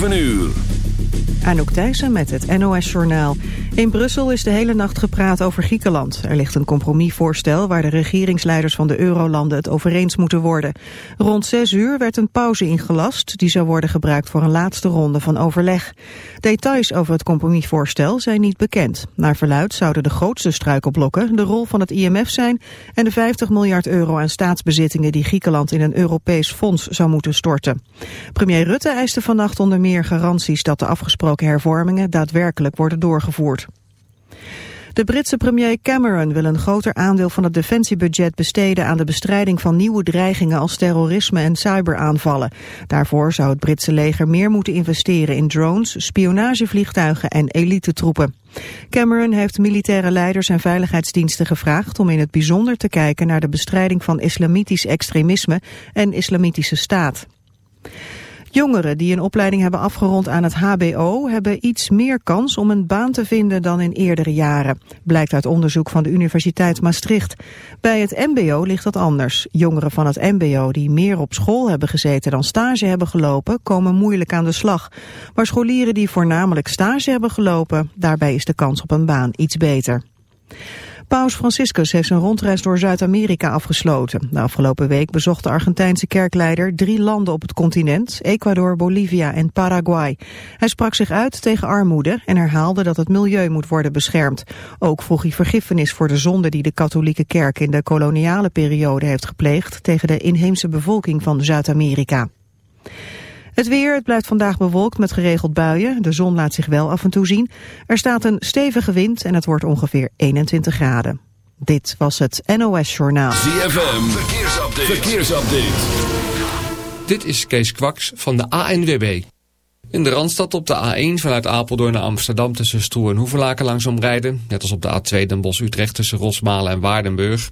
7 uur. Anouk Thijssen met het NOS-journaal. In Brussel is de hele nacht gepraat over Griekenland. Er ligt een compromisvoorstel waar de regeringsleiders van de eurolanden het over eens moeten worden. Rond zes uur werd een pauze ingelast. Die zou worden gebruikt voor een laatste ronde van overleg. Details over het compromisvoorstel zijn niet bekend. Naar verluid zouden de grootste struikelblokken de rol van het IMF zijn... en de 50 miljard euro aan staatsbezittingen die Griekenland in een Europees fonds zou moeten storten. Premier Rutte eiste vannacht onder meer garanties dat de afgesproken hervormingen daadwerkelijk worden doorgevoerd. De Britse premier Cameron wil een groter aandeel van het defensiebudget besteden aan de bestrijding van nieuwe dreigingen als terrorisme en cyberaanvallen. Daarvoor zou het Britse leger meer moeten investeren in drones, spionagevliegtuigen en elitetroepen. Cameron heeft militaire leiders en veiligheidsdiensten gevraagd om in het bijzonder te kijken naar de bestrijding van islamitisch extremisme en islamitische staat. Jongeren die een opleiding hebben afgerond aan het hbo... hebben iets meer kans om een baan te vinden dan in eerdere jaren. Blijkt uit onderzoek van de Universiteit Maastricht. Bij het mbo ligt dat anders. Jongeren van het mbo die meer op school hebben gezeten dan stage hebben gelopen... komen moeilijk aan de slag. Maar scholieren die voornamelijk stage hebben gelopen... daarbij is de kans op een baan iets beter. Paus Franciscus heeft zijn rondreis door Zuid-Amerika afgesloten. De afgelopen week bezocht de Argentijnse kerkleider drie landen op het continent, Ecuador, Bolivia en Paraguay. Hij sprak zich uit tegen armoede en herhaalde dat het milieu moet worden beschermd. Ook vroeg hij vergiffenis voor de zonde die de katholieke kerk in de koloniale periode heeft gepleegd tegen de inheemse bevolking van Zuid-Amerika. Het weer, het blijft vandaag bewolkt met geregeld buien. De zon laat zich wel af en toe zien. Er staat een stevige wind en het wordt ongeveer 21 graden. Dit was het NOS Journaal. ZFM, verkeersupdate. verkeersupdate. Dit is Kees Kwaks van de ANWB. In de Randstad op de A1 vanuit Apeldoorn naar Amsterdam tussen Stroe en Hoevelaken langzaam rijden. Net als op de A2 Den Bosch-Utrecht tussen Rosmalen en Waardenburg.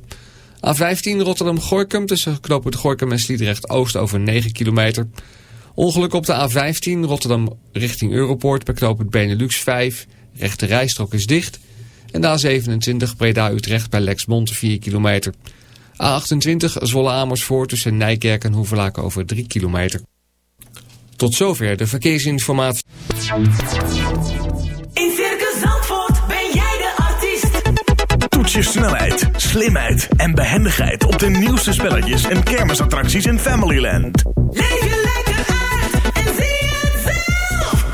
A15 Rotterdam-Gorkum tussen knooppunt Gorkum en Sliedrecht-Oost over 9 kilometer... Ongeluk op de A15 Rotterdam richting Europoort bij knooppunt Benelux 5. Rechte rijstrook is dicht. En de A27 Breda-Utrecht bij Lexmond 4 kilometer. A28 Zwolle-Amersfoort tussen Nijkerk en Hoevelaken over 3 kilometer. Tot zover de verkeersinformatie. In Circus Zandvoort ben jij de artiest. Toets je snelheid, slimheid en behendigheid op de nieuwste spelletjes en kermisattracties in Familyland. Leef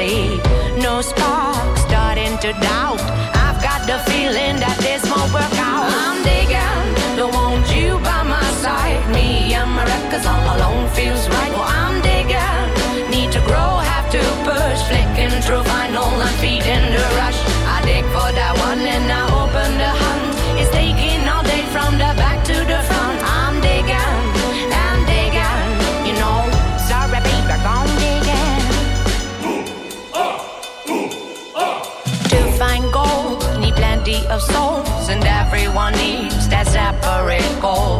see. No spark starting to doubt. I've got the feeling that this won't work out. I'm digging, don't want you by my side? Me and my records all alone feels right. Well, I'm digging Call.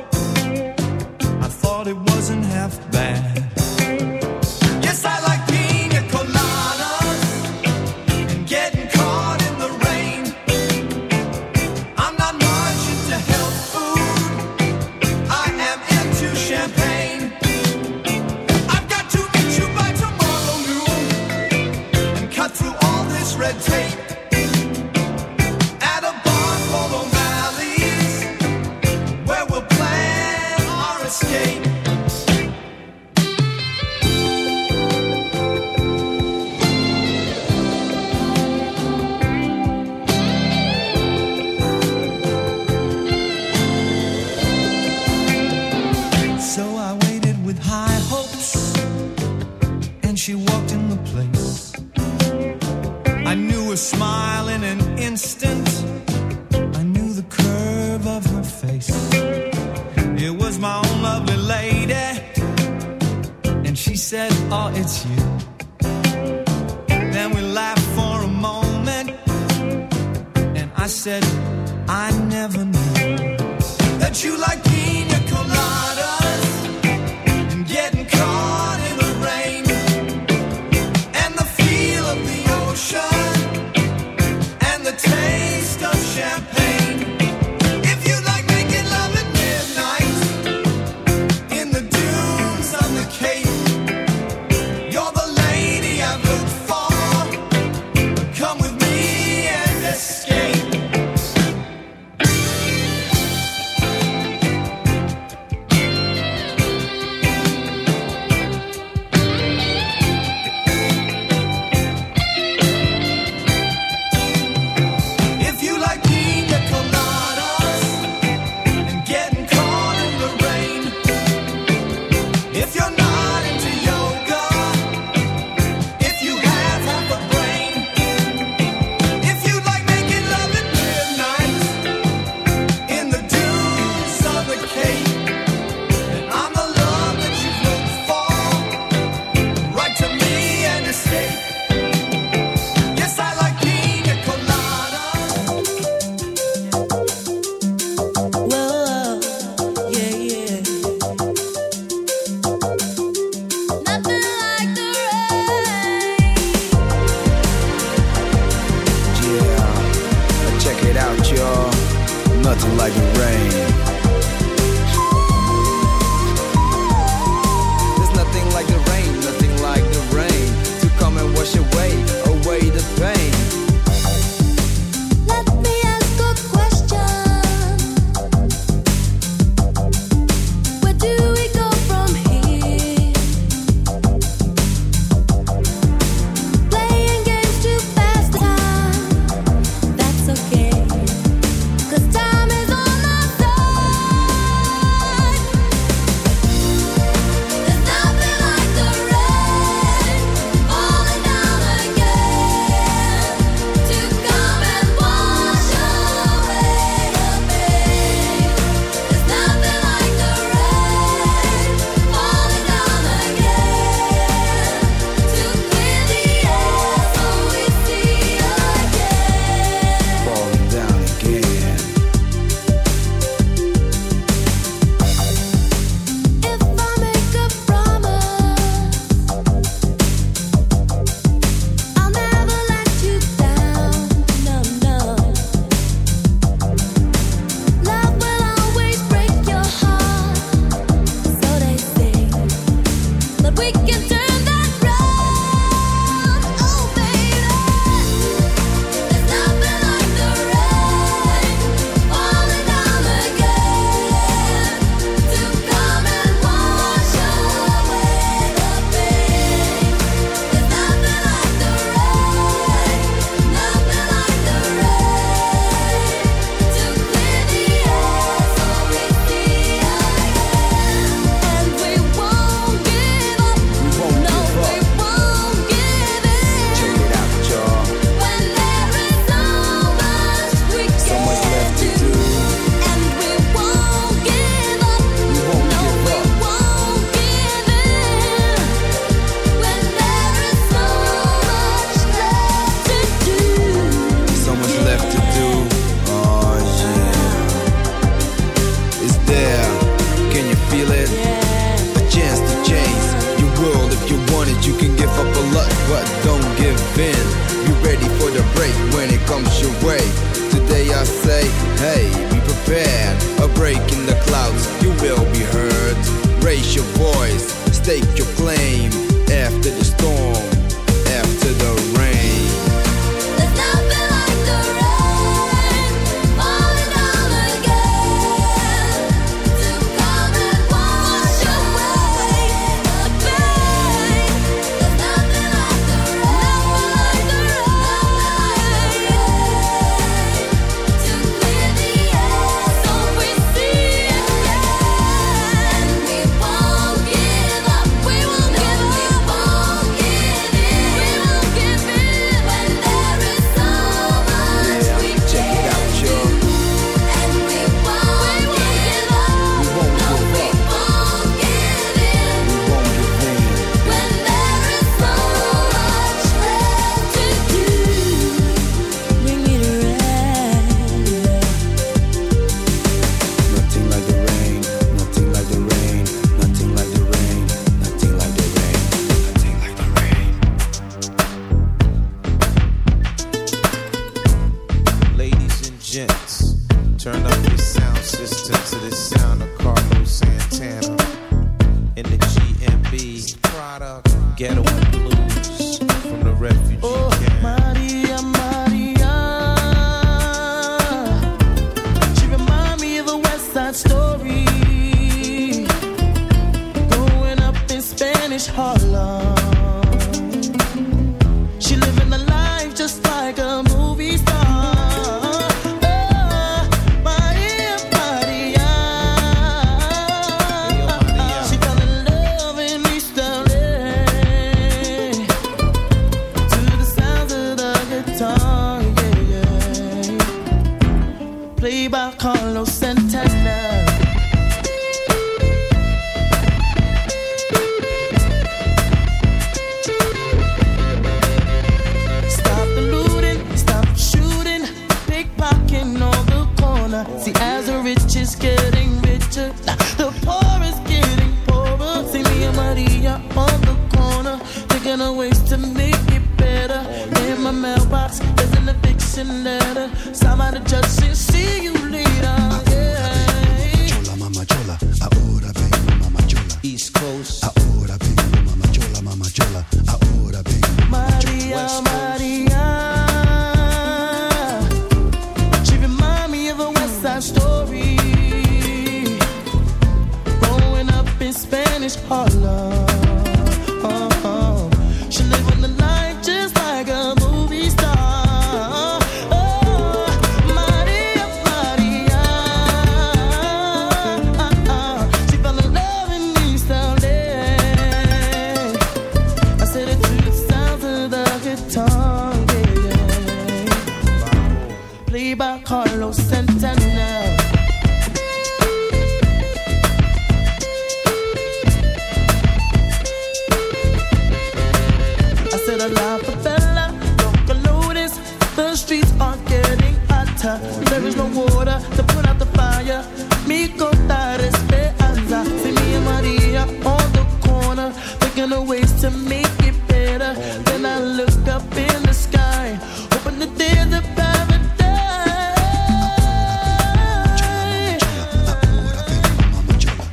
take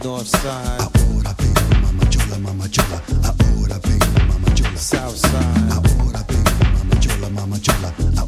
north side. Ahora vengo, mama chola, mama chola. Ahora vengo, mama chola. South side. Ahora vengo, mama chola, mama chola.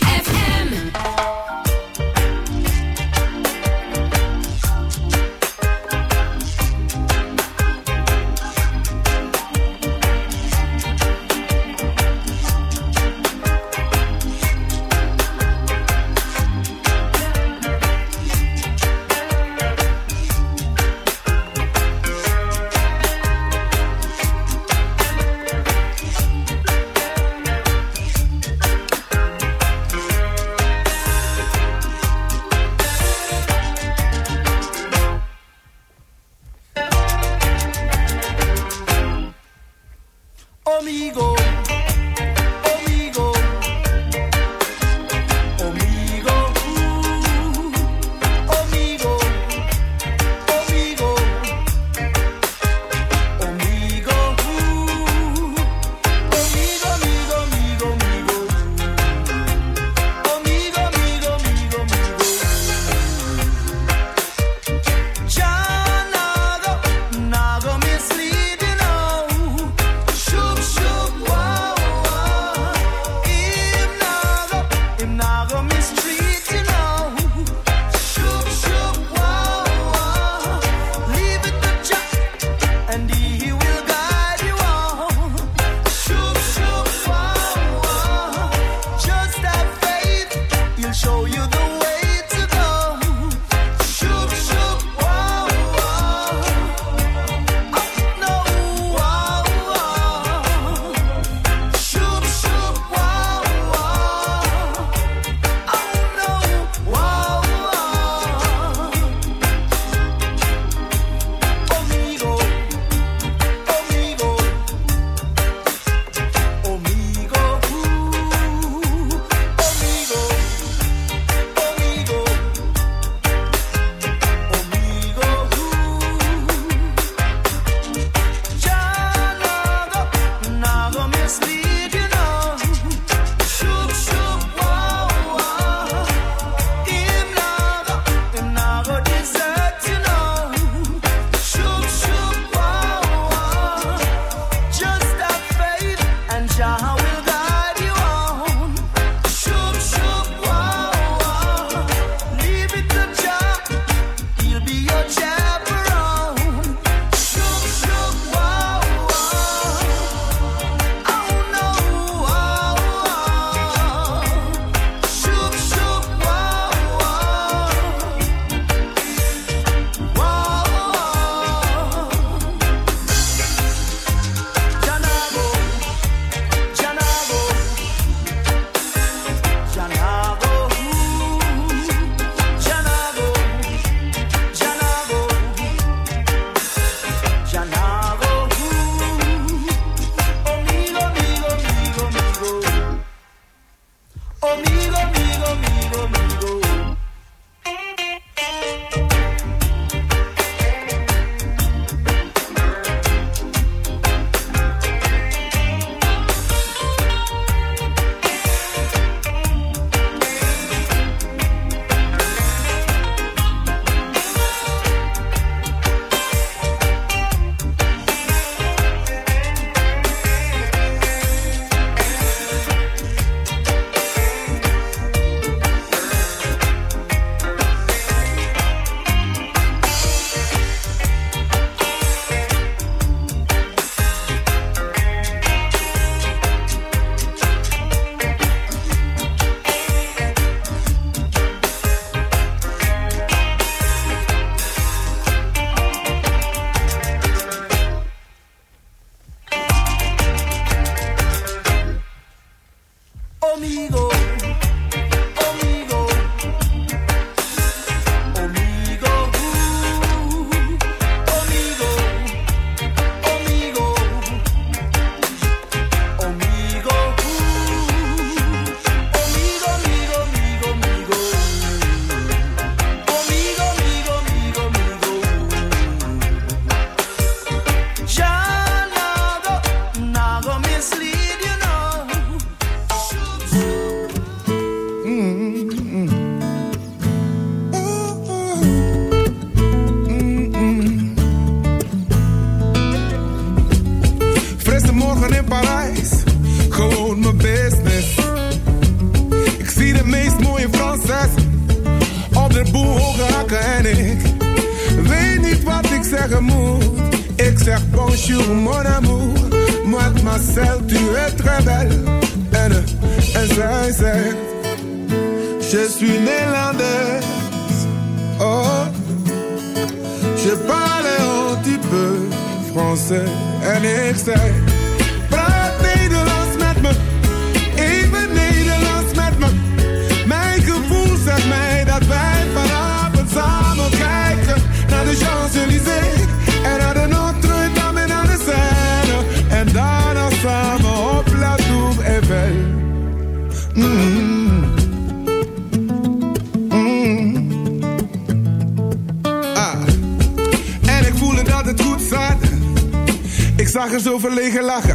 er verlegen lachen.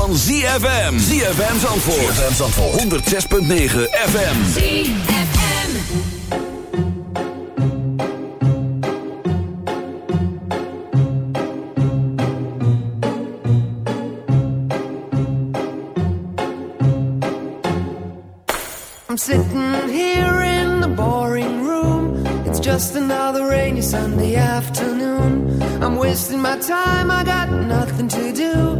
Van ZFM. ZFM Zandvoort. ZFM Zandvoort. 106.9 FM. ZFM. I'm sitting here in the boring room. It's just another rainy Sunday afternoon. I'm wasting my time, I got nothing to do.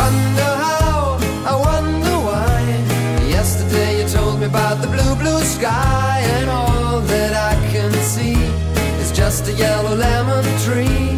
Wonder how, I wonder why. Yesterday you told me about the blue, blue sky, and all that I can see is just a yellow lemon tree.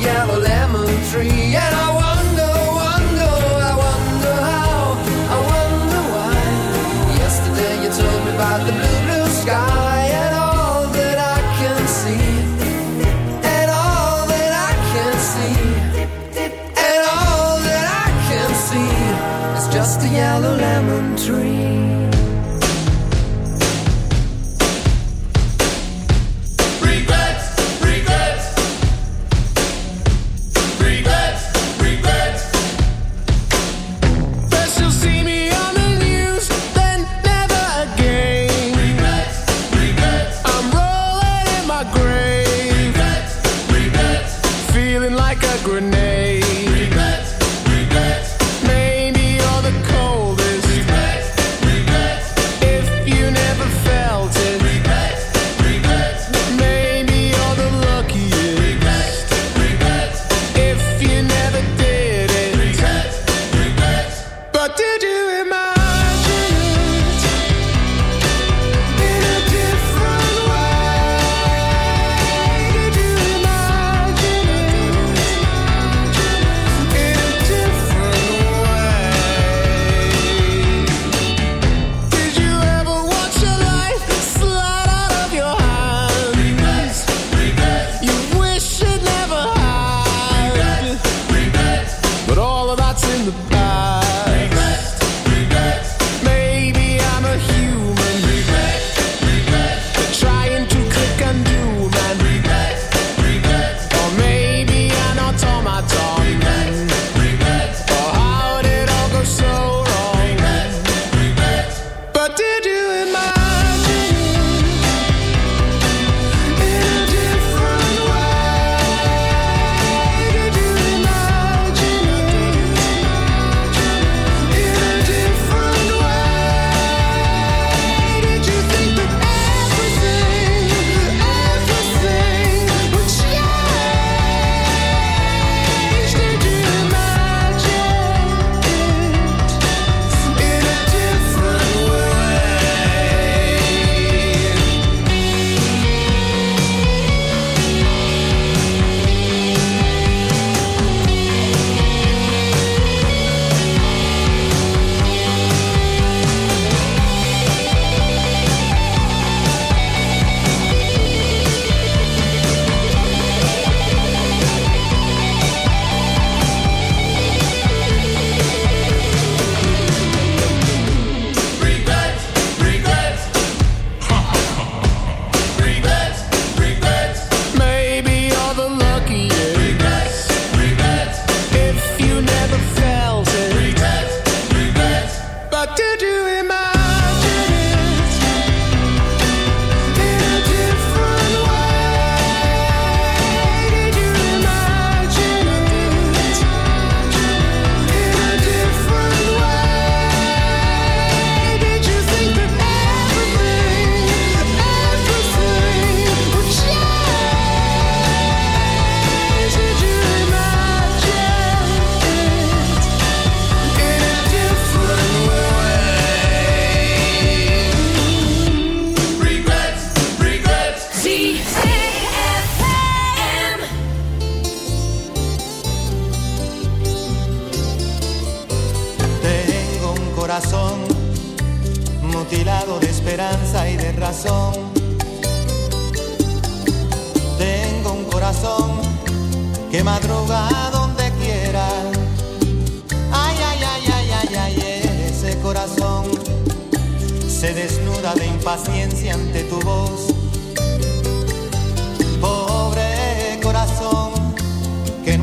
yellow lemon tree.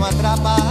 a.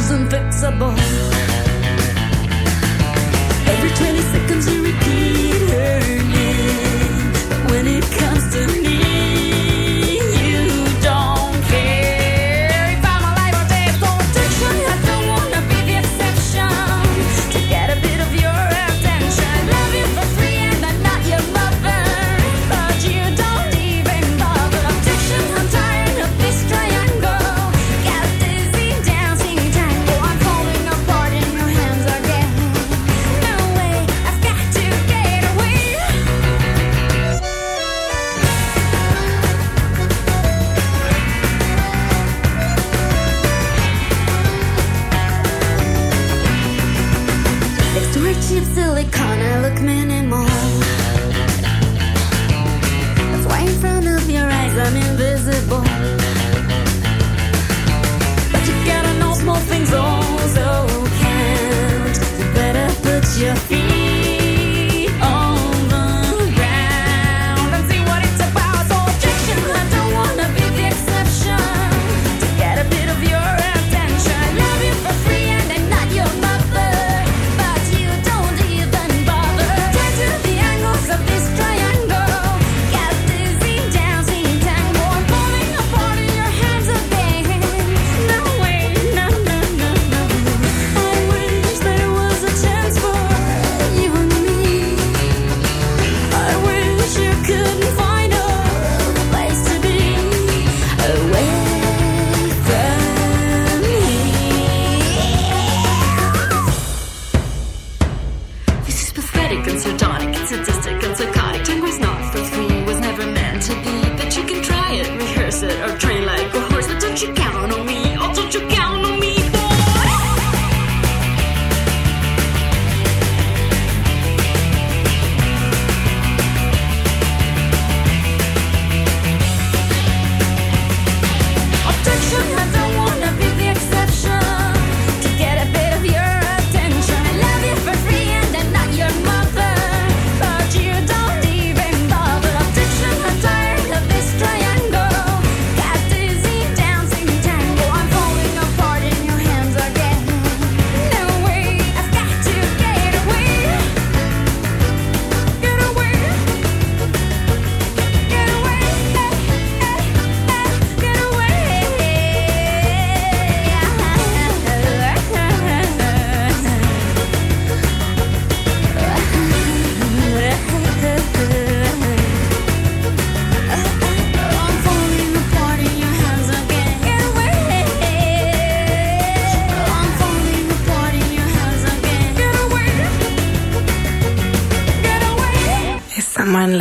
isn't fixable.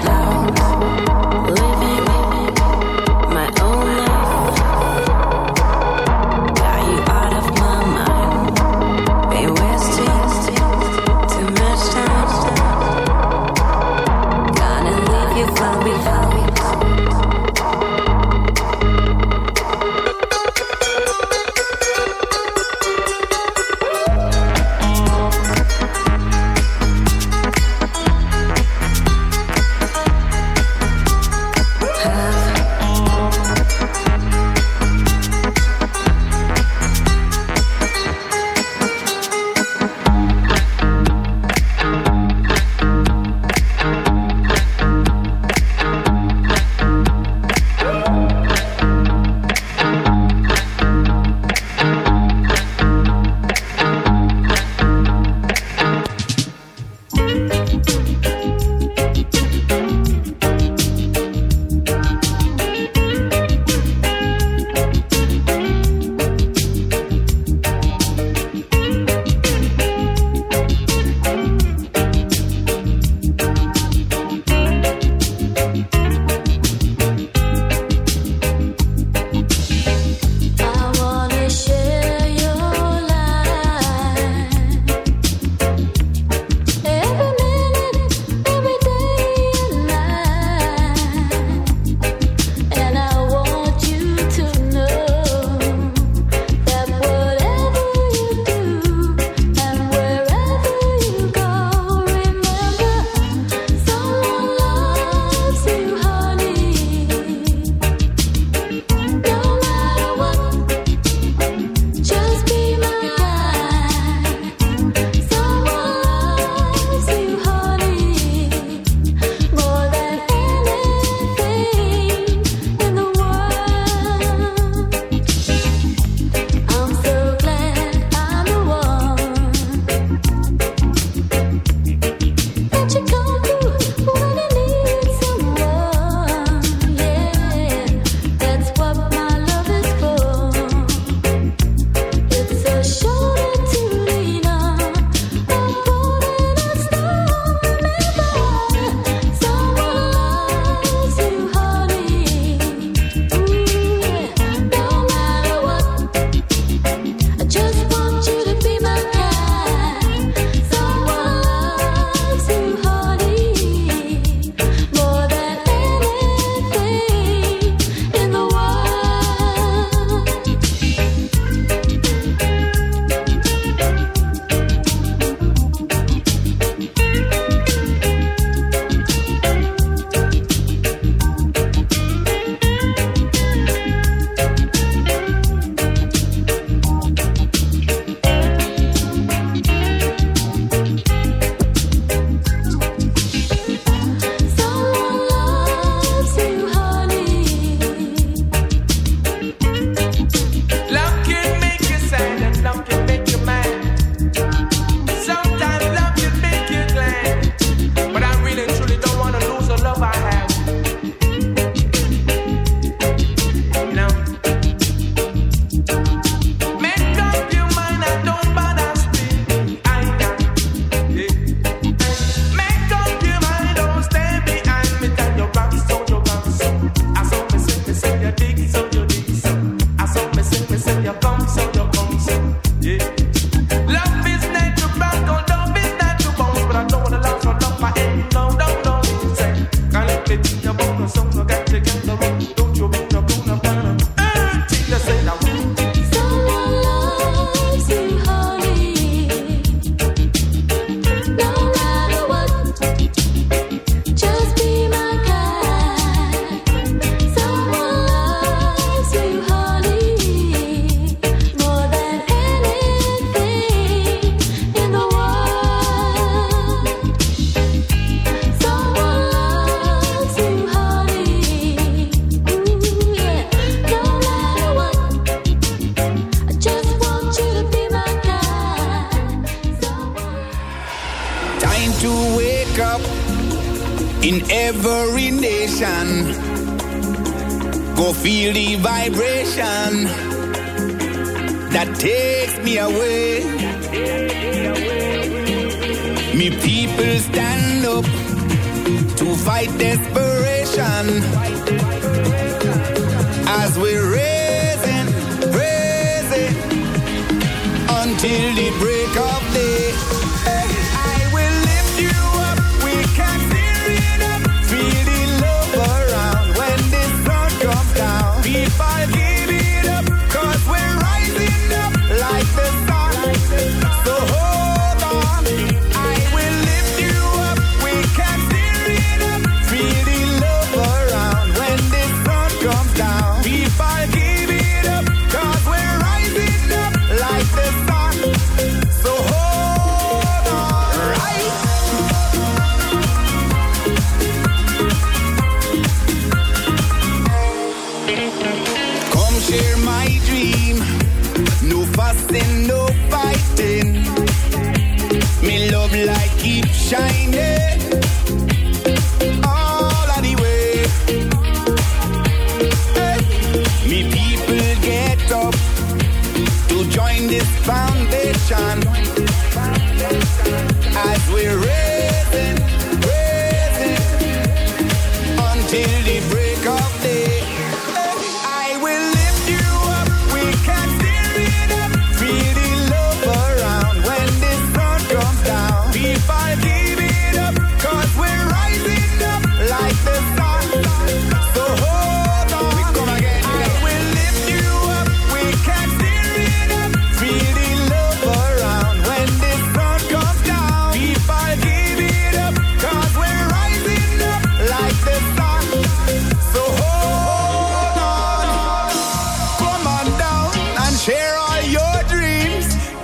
loud. comes down. People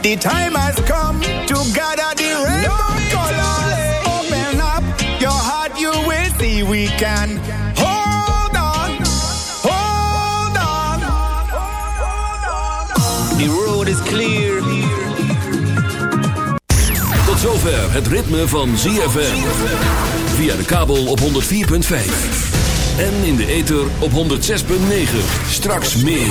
The time has come to gather the rainbow colors. Open up your heart, you will see we can. Hold on, hold on. The road is clear. Tot zover het ritme van ZFM. Via de kabel op 104.5. En in de ether op 106.9. Straks meer.